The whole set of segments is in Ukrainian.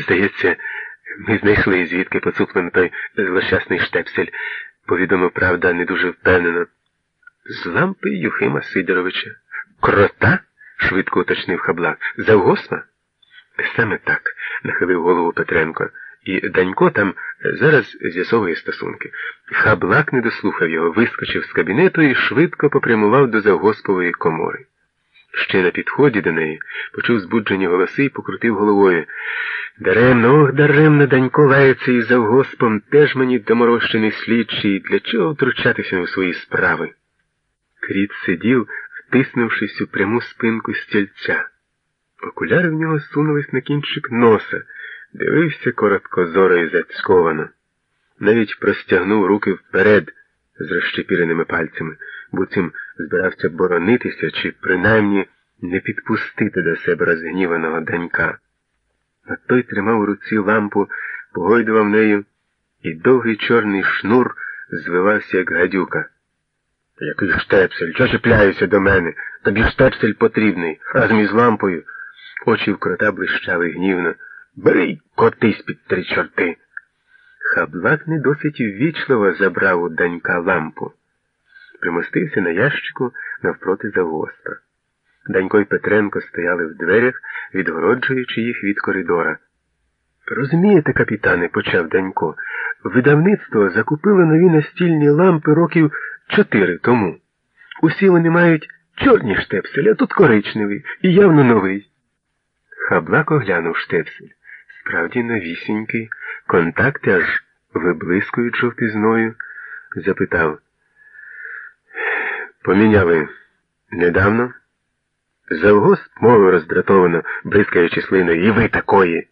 Здається, ми знайшли, звідки поцуплений той злощасний штепсель, повідомив правда не дуже впевнено. З лампи Юхима Сидоровича. Крота? швидко уточнив хаблак. Завгосма? Саме так, нахилив голову Петренко. І Данько там зараз з'ясовує стосунки. Хаблак не дослухав його, вискочив з кабінету і швидко попрямував до завгоспової комори. Ще на підході до неї почув збуджені голоси і покрутив головою. Даремно, ох, даремно, Данько лається із завгоспом, теж мені доморощений слідчий, для чого втручатися у свої справи. Кріт сидів, втиснувшись у пряму спинку стільця. Окуляри в нього сунулись на кінчик носа, дивився короткозоро і зацьковано. Навіть простягнув руки вперед з розщепіреними пальцями, буцім збирався боронитися чи принаймні не підпустити до себе розгніваного данька. А той тримав у руці лампу, погойдував нею, і довгий чорний шнур звивався, як гадюка. Який штепсель, чого чіпляєшся до мене? Тобі штепсель потрібний, разом із лампою. Очі в крота блищали гнівно. Бери котись під три чорти. Хаблак не досить ввічливо забрав у данька лампу. Примостився на ящику навпроти завгоспа. Данько й Петренко стояли в дверях, відгороджуючи їх від коридора. Розумієте, капітане, почав Данько, видавництво закупило нові настільні лампи років чотири тому. Усі вони мають чорні штепселі, а тут коричневий і явно новий. Хаблак оглянув штепсель. Справді новісінький, контакти аж виблискують жовтизною, запитав. Поміняли недавно? Завгосп мовив роздратовано, бризкаючи слиною, і ви такої.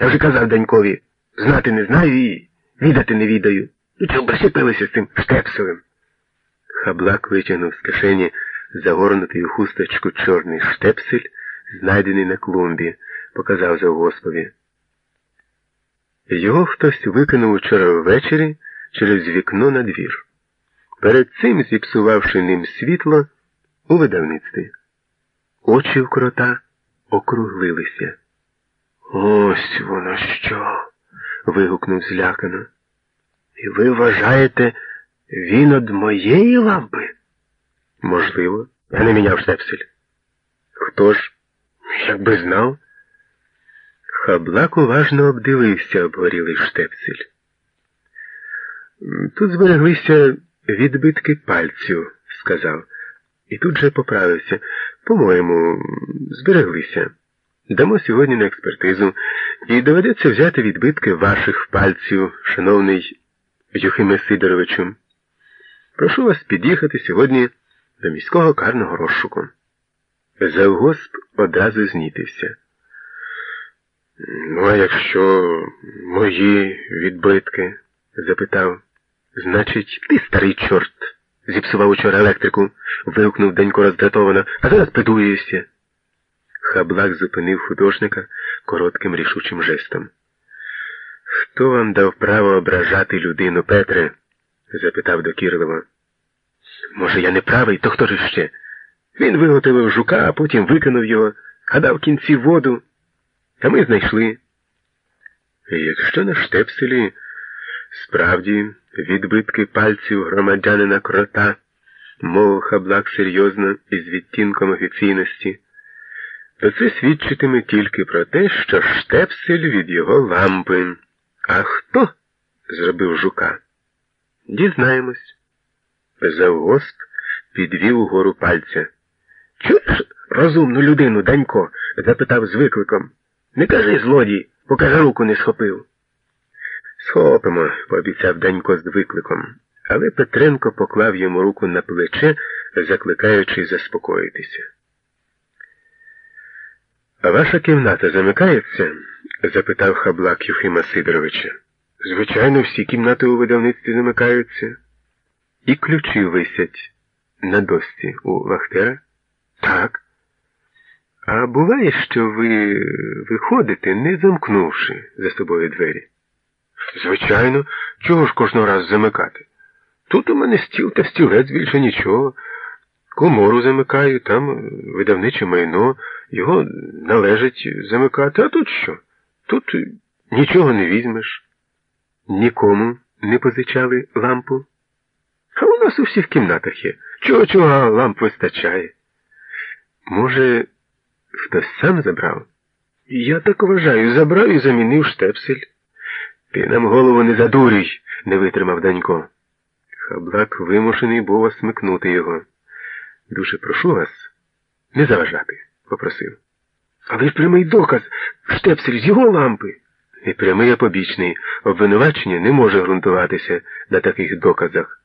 Я вже казав Данькові, знати не знаю і відати не відаю. І чого прищепилися з цим штепселем? Хаблак витягнув з кишені загорнутий у хусточку чорний штепсель, знайдений на клумбі, показав завгоспові. Його хтось викинув учора ввечері через вікно на двір. Перед цим зіпсувавши ним світло у видавництві. Очі в крота округлилися. Ось воно що. вигукнув злякано. І ви вважаєте, він од моєї лампи? Можливо, я не міняв штепсель. Хто ж, якби знав? Хаблак уважно обдивився обгорілий штепсель. Тут збереглися відбитки пальцю, сказав, і тут же поправився. По-моєму, збереглися. Дамо сьогодні на експертизу і доведеться взяти відбитки ваших пальців, шановний Юхиме Сидоровичу. Прошу вас під'їхати сьогодні до міського карного розшуку. Завгосп одразу знітився. Ну, а якщо мої відбитки? запитав. Значить, ти старий чорт, зіпсував учора електрику, вигукнув Денько роздратовано, а зараз придуєшся. Хаблак зупинив художника коротким рішучим жестом. Хто вам дав право ображати людину, Петре? запитав докірливо. Може, я не правий, то хто ж ще? Він виготовив жука, а потім викинув його, а дав кінці воду. Та ми знайшли. Якщо на штепселі справді відбитки пальців громадянина крота, мовив хаблак серйозно і з відтінком офіційності, то це свідчитиме тільки про те, що штепсель від його лампи. А хто зробив жука? Дізнаємось. Завгосп підвів угору пальця. Чуєш розумну людину, Данько? запитав з викликом. Не кажи злодій, поки за руку не схопив. Схопимо, пообіцяв Данько з викликом, але Петренко поклав йому руку на плече, закликаючи заспокоїтися. Ваша кімната замикається? запитав хаблак Юхима Сидоровича. Звичайно, всі кімнати у видавництві замикаються. І ключі висять на досці у Вахтера? Так. А буває, що ви виходите, не замкнувши за собою двері? Звичайно, чого ж кожного раз замикати? Тут у мене стіл та стілець більше нічого. Комору замикаю, там видавниче майно, його належить замикати, а тут що? Тут Нічого не візьмеш, нікому не позичали лампу. А у нас у всіх кімнатах є. Чого чого ламп вистачає? Може, хтось сам забрав? Я так вважаю, забрав і замінив штепсель. Ти нам голову не задурюй, не витримав Данько. Хаблак вимушений був осмикнути його. Дуже прошу вас не заважати, попросив. Але ж прямий доказ, штепсель з його лампи. І прямий а побічний обвинувачення не може ґрунтуватися на таких доказах.